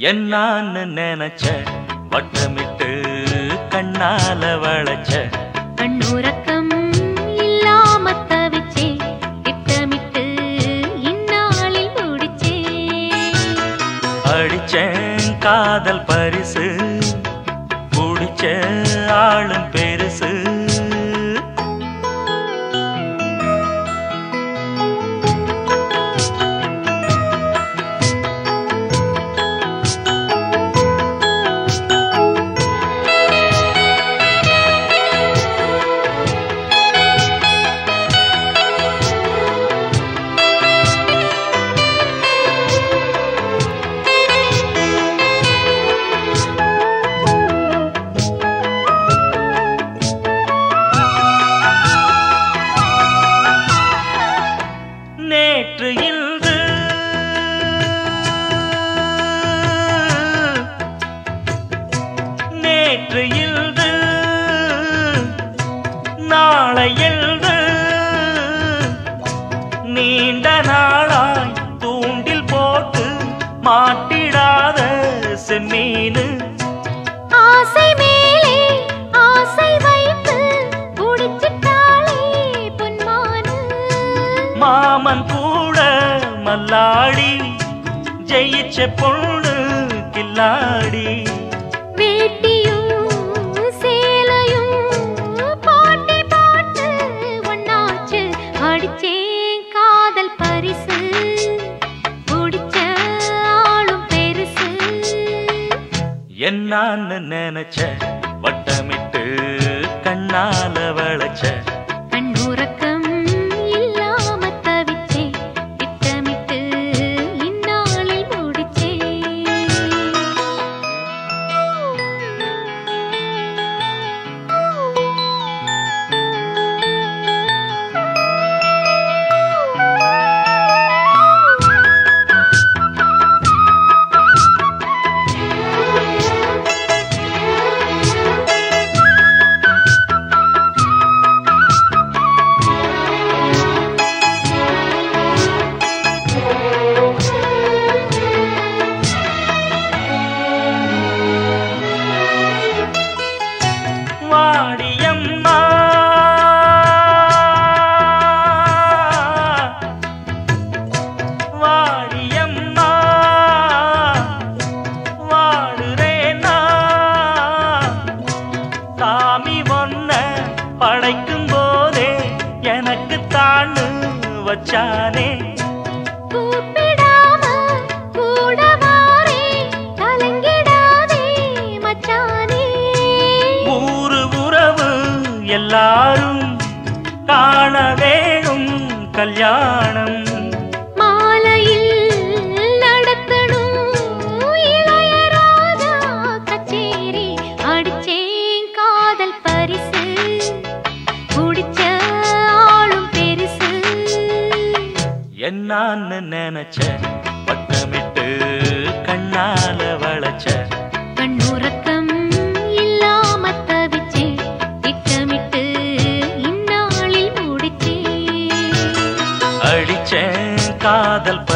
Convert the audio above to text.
என்னான்னு நினைச்ச வட்டமிட்டு கண்ணால வளைச்ச. கண்ணுறக்கம் இல்லாம தவிச்சே திட்டமிட்டு இந்நாளில் முடிச்சே. அடிச்சேன் காதல் பரிசு. குடிச்ச ஆளும் பேர் நாளாய் தூண்டில் போட்டு மாட்டிடாத செம்மீனு. ஆசை மேலே ஆசை வைத்து குடிச்சிட்டாளே பொன்மானு. மாமன் கூட மல்லாடி ஜெயிச்ச பொண்ணு கில்லாடி. என்னான்னு நினைச்ச? வட்டமிட்டு கண்ணால வளைச்ச? வாடியம்மா. வாடியம்மா வாடுறேனா. சாமி ஒன்ன படைக்கும் போதே எனக்கு தாண்டு வச்சானே. எல்லாரும் காண வேணும் கல்யாணம். மாலையில் நடத்தணும் இளையராஜா கச்சேரி அடிச்சேன் காதல் பரிசு. குடிச்ச ஆளும் பெருசு. என்னான்னு நினைச்ச வட்டமிட்டு கண்ணால வளைச்ச. கண்ணுறக்கம் இந்நாளில்